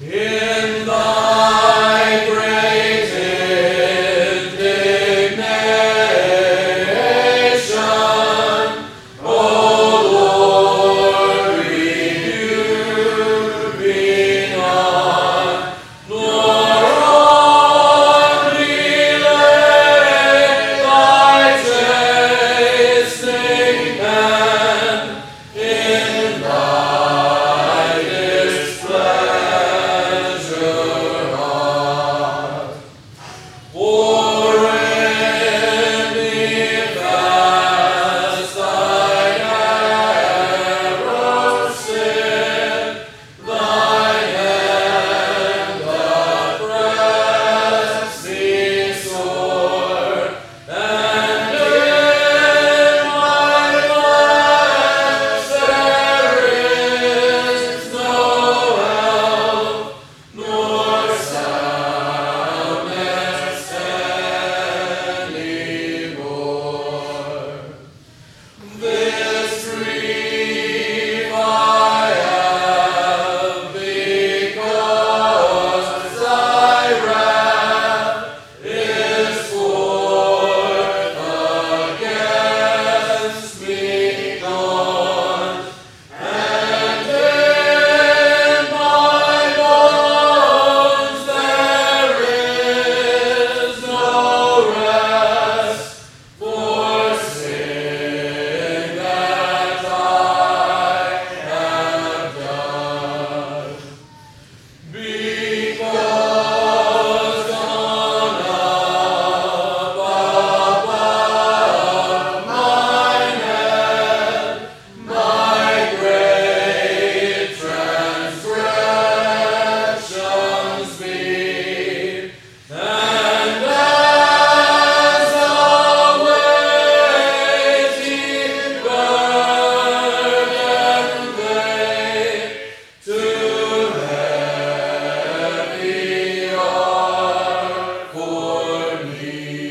Here Amen.